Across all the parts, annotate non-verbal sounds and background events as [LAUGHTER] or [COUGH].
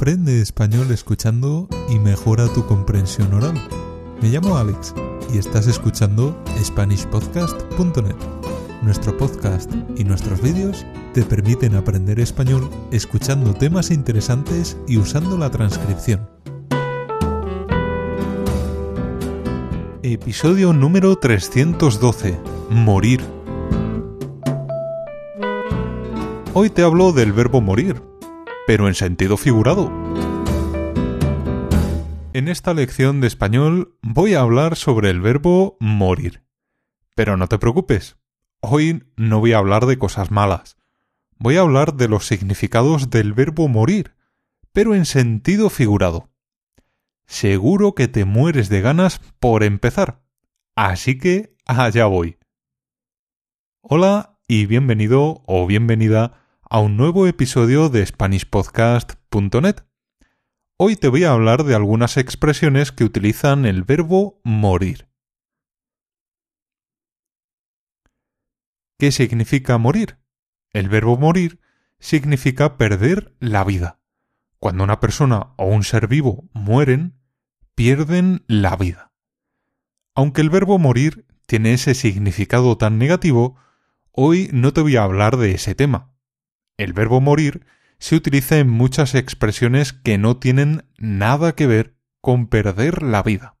Aprende español escuchando y mejora tu comprensión oral. Me llamo Alex y estás escuchando SpanishPodcast.net. Nuestro podcast y nuestros vídeos te permiten aprender español escuchando temas interesantes y usando la transcripción. Episodio número 312. Morir. Hoy te hablo del verbo morir, pero en sentido figurado. En esta lección de español voy a hablar sobre el verbo morir. Pero no te preocupes, hoy no voy a hablar de cosas malas. Voy a hablar de los significados del verbo morir, pero en sentido figurado. Seguro que te mueres de ganas por empezar. Así que allá voy. Hola y bienvenido o bienvenida a un nuevo episodio de SpanishPodcast.net. Hoy te voy a hablar de algunas expresiones que utilizan el verbo morir. ¿Qué significa morir? El verbo morir significa perder la vida. Cuando una persona o un ser vivo mueren, pierden la vida. Aunque el verbo morir tiene ese significado tan negativo, hoy no te voy a hablar de ese tema el verbo morir se utiliza en muchas expresiones que no tienen nada que ver con perder la vida.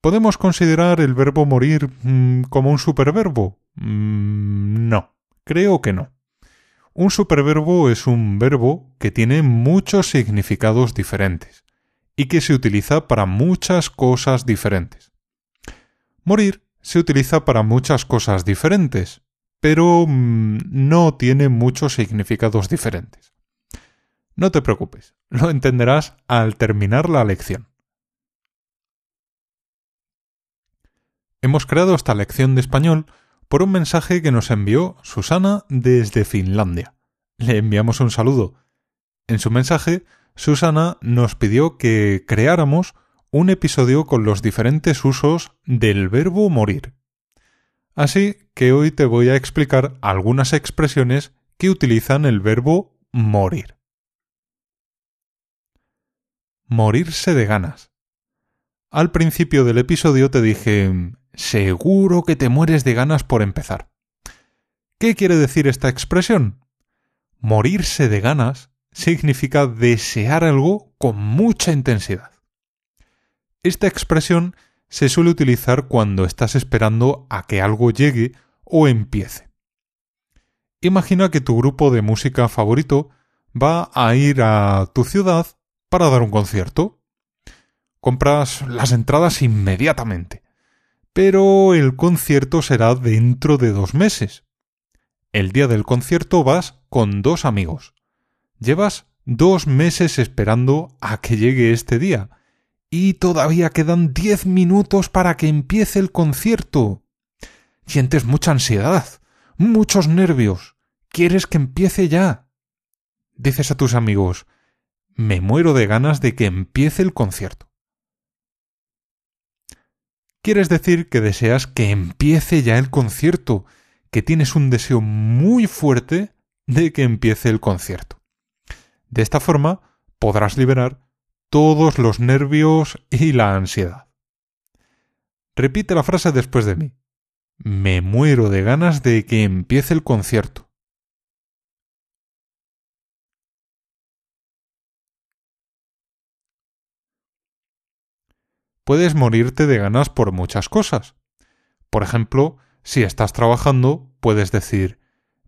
¿Podemos considerar el verbo morir mm, como un superverbo? Mm, no, creo que no. Un superverbo es un verbo que tiene muchos significados diferentes y que se utiliza para muchas cosas diferentes. Morir se utiliza para muchas cosas diferentes, pero mm, no tiene muchos significados diferentes. No te preocupes, lo entenderás al terminar la lección. Hemos creado esta lección de español por un mensaje que nos envió Susana desde Finlandia. Le enviamos un saludo. En su mensaje, Susana nos pidió que creáramos un episodio con los diferentes usos del verbo morir. Así que hoy te voy a explicar algunas expresiones que utilizan el verbo morir. Morirse de ganas. Al principio del episodio te dije, seguro que te mueres de ganas por empezar. ¿Qué quiere decir esta expresión? Morirse de ganas significa desear algo con mucha intensidad. Esta expresión se suele utilizar cuando estás esperando a que algo llegue o empiece. Imagina que tu grupo de música favorito va a ir a tu ciudad para dar un concierto. Compras las entradas inmediatamente, pero el concierto será dentro de dos meses. El día del concierto vas con dos amigos. Llevas dos meses esperando a que llegue este día, y todavía quedan diez minutos para que empiece el concierto. Sientes mucha ansiedad, muchos nervios. Quieres que empiece ya. Dices a tus amigos me muero de ganas de que empiece el concierto. Quieres decir que deseas que empiece ya el concierto, que tienes un deseo muy fuerte de que empiece el concierto. De esta forma podrás liberar todos los nervios y la ansiedad. Repite la frase después de mí. Me muero de ganas de que empiece el concierto. Puedes morirte de ganas por muchas cosas. Por ejemplo, si estás trabajando, puedes decir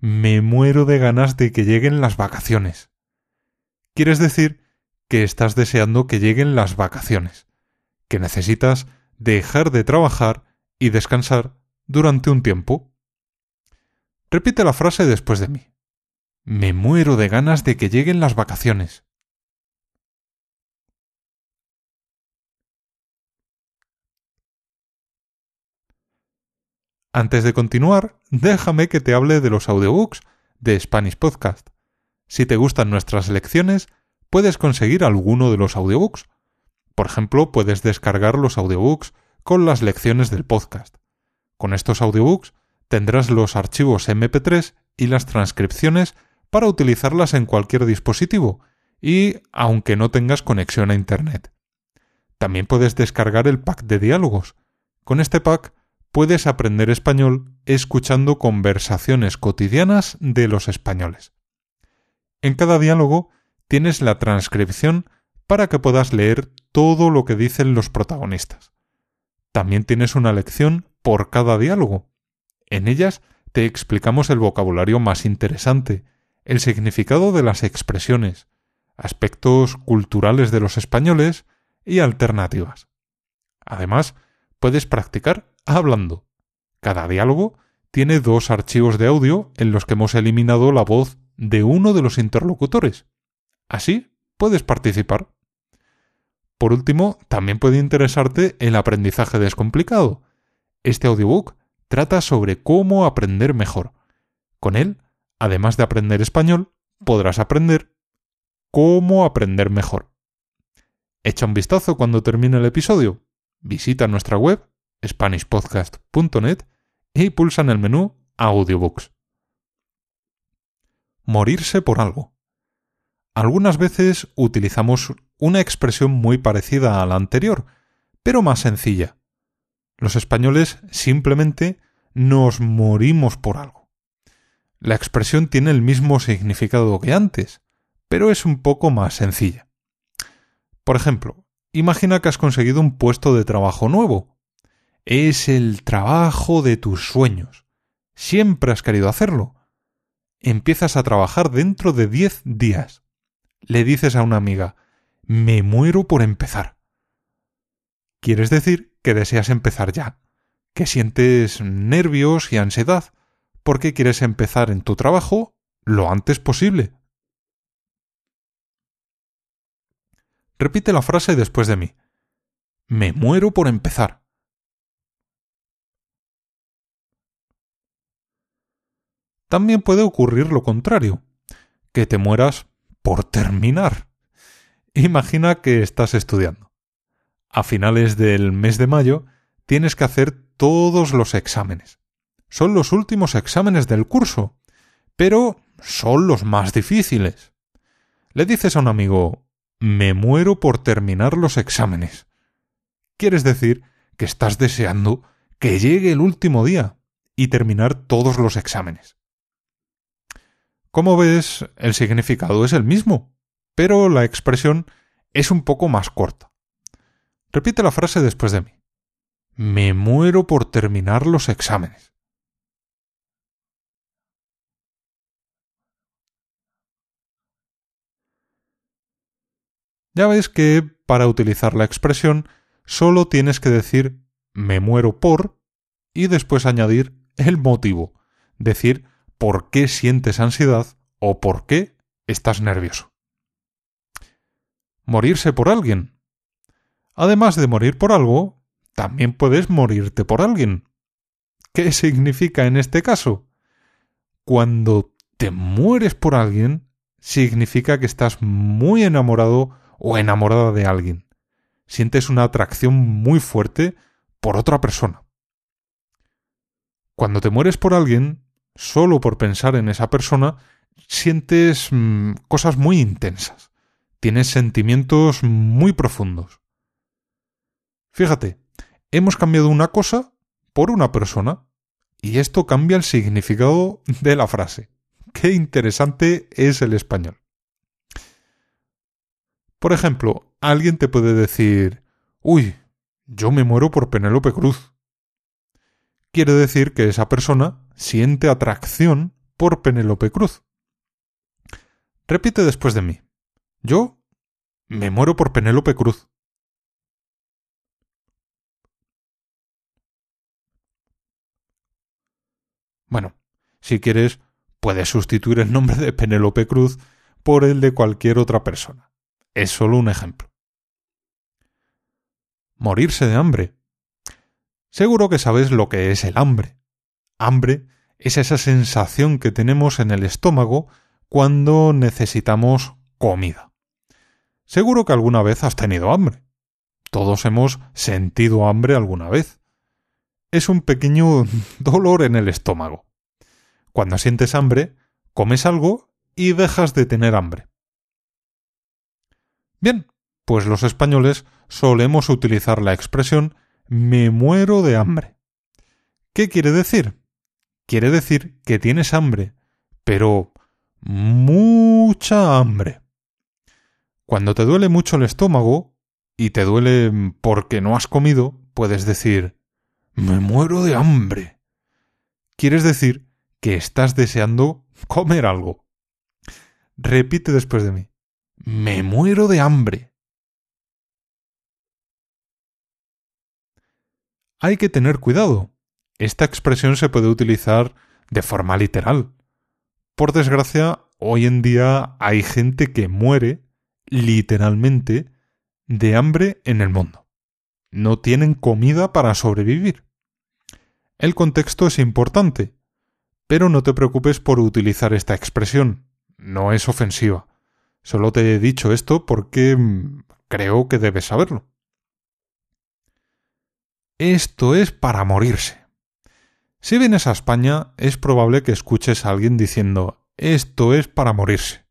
me muero de ganas de que lleguen las vacaciones. Quieres decir que estás deseando que lleguen las vacaciones, que necesitas dejar de trabajar y descansar durante un tiempo. Repite la frase después de mí. Me muero de ganas de que lleguen las vacaciones. Antes de continuar, déjame que te hable de los audiobooks de Spanish Podcast. Si te gustan nuestras lecciones, puedes conseguir alguno de los audiobooks. Por ejemplo, puedes descargar los audiobooks con las lecciones del podcast. Con estos audiobooks tendrás los archivos MP3 y las transcripciones para utilizarlas en cualquier dispositivo y aunque no tengas conexión a Internet. También puedes descargar el pack de diálogos. Con este pack puedes aprender español escuchando conversaciones cotidianas de los españoles. En cada diálogo tienes la transcripción para que puedas leer todo lo que dicen los protagonistas. También tienes una lección por cada diálogo. En ellas te explicamos el vocabulario más interesante, el significado de las expresiones, aspectos culturales de los españoles y alternativas. Además, puedes practicar hablando. Cada diálogo tiene dos archivos de audio en los que hemos eliminado la voz de uno de los interlocutores. Así puedes participar. Por último, también puede interesarte el aprendizaje descomplicado. Este audiobook trata sobre cómo aprender mejor. Con él, además de aprender español, podrás aprender cómo aprender mejor. Echa un vistazo cuando termine el episodio. Visita nuestra web SpanishPodcast.net y pulsa en el menú Audiobooks. Morirse por algo. Algunas veces utilizamos una expresión muy parecida a la anterior, pero más sencilla. Los españoles simplemente nos morimos por algo. La expresión tiene el mismo significado que antes, pero es un poco más sencilla. Por ejemplo, imagina que has conseguido un puesto de trabajo nuevo. Es el trabajo de tus sueños. Siempre has querido hacerlo. Empiezas a trabajar dentro de diez días. Le dices a una amiga, me muero por empezar. Quieres decir que deseas empezar ya, que sientes nervios y ansiedad, porque quieres empezar en tu trabajo lo antes posible. Repite la frase después de mí. Me muero por empezar. También puede ocurrir lo contrario, que te mueras por terminar. Imagina que estás estudiando. A finales del mes de mayo tienes que hacer todos los exámenes. Son los últimos exámenes del curso, pero son los más difíciles. Le dices a un amigo, me muero por terminar los exámenes. Quieres decir que estás deseando que llegue el último día y terminar todos los exámenes. Como ves, el significado es el mismo, pero la expresión es un poco más corta. Repite la frase después de mí. Me muero por terminar los exámenes. Ya ves que para utilizar la expresión solo tienes que decir me muero por y después añadir el motivo, decir por qué sientes ansiedad o por qué estás nervioso. Morirse por alguien. Además de morir por algo, también puedes morirte por alguien. ¿Qué significa en este caso? Cuando te mueres por alguien, significa que estás muy enamorado o enamorada de alguien. Sientes una atracción muy fuerte por otra persona. Cuando te mueres por alguien, solo por pensar en esa persona, sientes mm, cosas muy intensas. Tienes sentimientos muy profundos. Fíjate, hemos cambiado una cosa por una persona y esto cambia el significado de la frase. Qué interesante es el español. Por ejemplo, alguien te puede decir, uy, yo me muero por Penélope Cruz. Quiere decir que esa persona siente atracción por Penélope Cruz. Repite después de mí. Yo me muero por Penélope Cruz. Bueno, si quieres, puedes sustituir el nombre de Penélope Cruz por el de cualquier otra persona. Es solo un ejemplo. Morirse de hambre. Seguro que sabes lo que es el hambre. Hambre es esa sensación que tenemos en el estómago cuando necesitamos comida. Seguro que alguna vez has tenido hambre. Todos hemos sentido hambre alguna vez. Es un pequeño [LAUGHS] dolor en el estómago. Cuando sientes hambre, comes algo y dejas de tener hambre. Bien, pues los españoles solemos utilizar la expresión me muero de hambre. ¿Qué quiere decir? Quiere decir que tienes hambre, pero mucha hambre. Cuando te duele mucho el estómago, y te duele porque no has comido, puedes decir me muero de hambre. Quieres decir que estás deseando comer algo. Repite después de mí. Me muero de hambre. Hay que tener cuidado. Esta expresión se puede utilizar de forma literal. Por desgracia, hoy en día hay gente que muere, literalmente, de hambre en el mundo. No tienen comida para sobrevivir. El contexto es importante, pero no te preocupes por utilizar esta expresión. No es ofensiva. Solo te he dicho esto porque mm, creo que debes saberlo. Esto es para morirse. Si vienes a España, es probable que escuches a alguien diciendo esto es para morirse.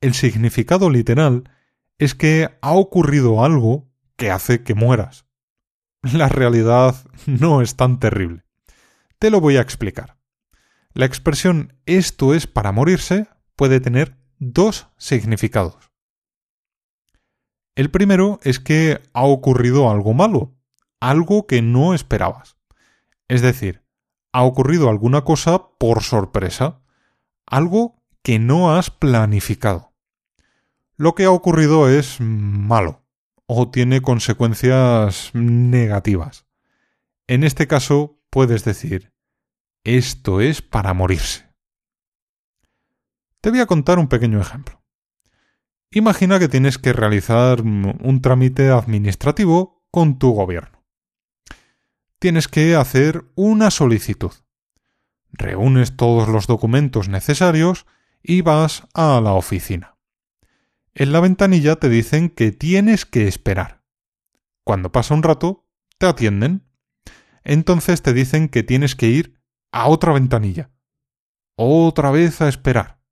El significado literal es que ha ocurrido algo que hace que mueras. La realidad [LAUGHS] no es tan terrible. Te lo voy a explicar. La expresión esto es para morirse puede tener dos significados. El primero es que ha ocurrido algo malo, algo que no esperabas. Es decir, ha ocurrido alguna cosa por sorpresa, algo que no has planificado lo que ha ocurrido es malo o tiene consecuencias negativas. En este caso puedes decir, esto es para morirse. Te voy a contar un pequeño ejemplo. Imagina que tienes que realizar un trámite administrativo con tu gobierno. Tienes que hacer una solicitud. Reúnes todos los documentos necesarios y vas a la oficina. En la ventanilla te dicen que tienes que esperar. Cuando pasa un rato, te atienden. Entonces te dicen que tienes que ir a otra ventanilla. Otra vez a esperar.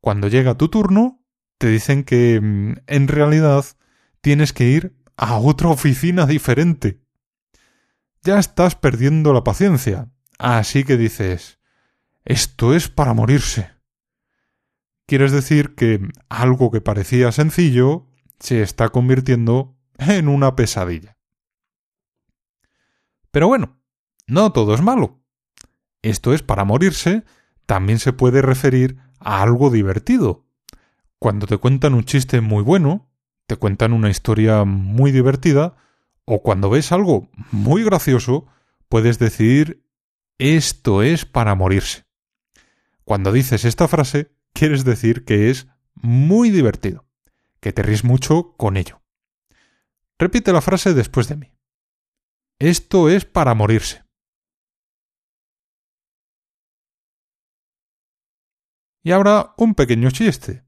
Cuando llega tu turno, te dicen que mm, en realidad tienes que ir a otra oficina diferente. Ya estás perdiendo la paciencia, así que dices esto es para morirse quieres decir que algo que parecía sencillo se está convirtiendo en una pesadilla. Pero bueno, no todo es malo. Esto es para morirse, también se puede referir a algo divertido. Cuando te cuentan un chiste muy bueno, te cuentan una historia muy divertida, o cuando ves algo muy gracioso, puedes decir esto es para morirse. Cuando dices esta frase, quieres decir que es muy divertido, que te ríes mucho con ello. Repite la frase después de mí. Esto es para morirse. Y ahora un pequeño chiste.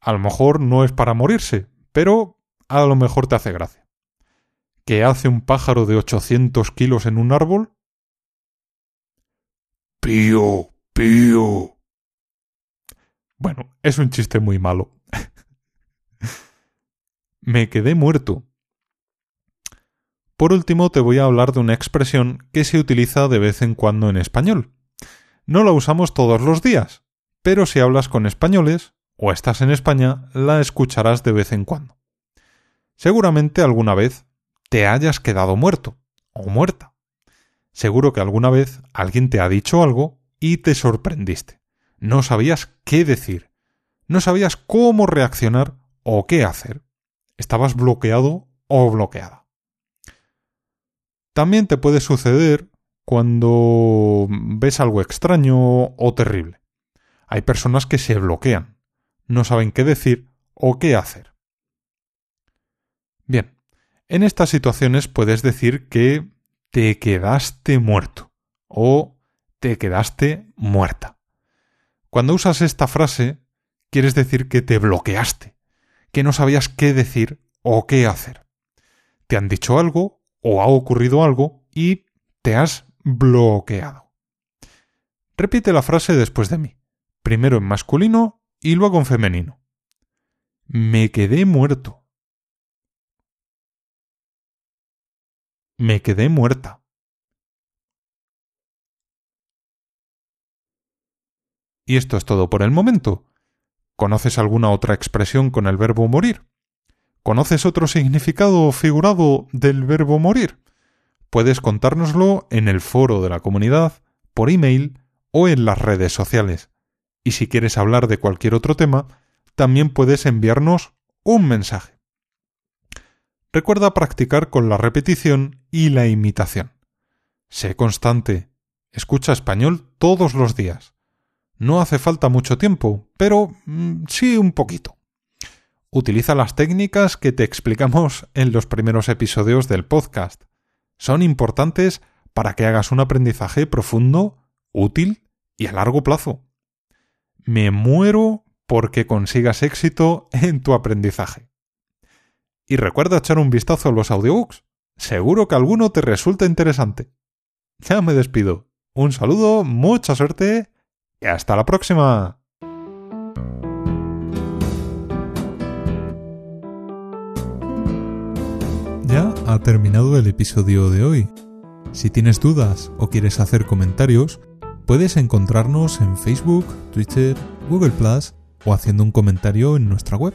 A lo mejor no es para morirse, pero a lo mejor te hace gracia. ¿Qué hace un pájaro de 800 kilos en un árbol? Pío, pío. Bueno, es un chiste muy malo. [LAUGHS] Me quedé muerto. Por último, te voy a hablar de una expresión que se utiliza de vez en cuando en español. No la usamos todos los días, pero si hablas con españoles o estás en España, la escucharás de vez en cuando. Seguramente alguna vez te hayas quedado muerto o muerta. Seguro que alguna vez alguien te ha dicho algo y te sorprendiste no sabías qué decir, no sabías cómo reaccionar o qué hacer. Estabas bloqueado o bloqueada. También te puede suceder cuando ves algo extraño o terrible. Hay personas que se bloquean, no saben qué decir o qué hacer. Bien, en estas situaciones puedes decir que te quedaste muerto o te quedaste muerta. Cuando usas esta frase, quieres decir que te bloqueaste, que no sabías qué decir o qué hacer. Te han dicho algo o ha ocurrido algo y te has bloqueado. Repite la frase después de mí, primero en masculino y luego en femenino. Me quedé muerto. Me quedé muerta. Y esto es todo por el momento. ¿Conoces alguna otra expresión con el verbo morir? ¿Conoces otro significado figurado del verbo morir? Puedes contárnoslo en el foro de la comunidad, por email o en las redes sociales. Y si quieres hablar de cualquier otro tema, también puedes enviarnos un mensaje. Recuerda practicar con la repetición y la imitación. Sé constante. Escucha español todos los días. No hace falta mucho tiempo, pero mm, sí un poquito. Utiliza las técnicas que te explicamos en los primeros episodios del podcast. Son importantes para que hagas un aprendizaje profundo, útil y a largo plazo. Me muero porque consigas éxito en tu aprendizaje. Y recuerda echar un vistazo a los audiobooks. Seguro que alguno te resulta interesante. Ya me despido. Un saludo, mucha suerte y hasta la próxima. Ya ha terminado el episodio de hoy. Si tienes dudas o quieres hacer comentarios, puedes encontrarnos en Facebook, Twitter, Google o haciendo un comentario en nuestra web.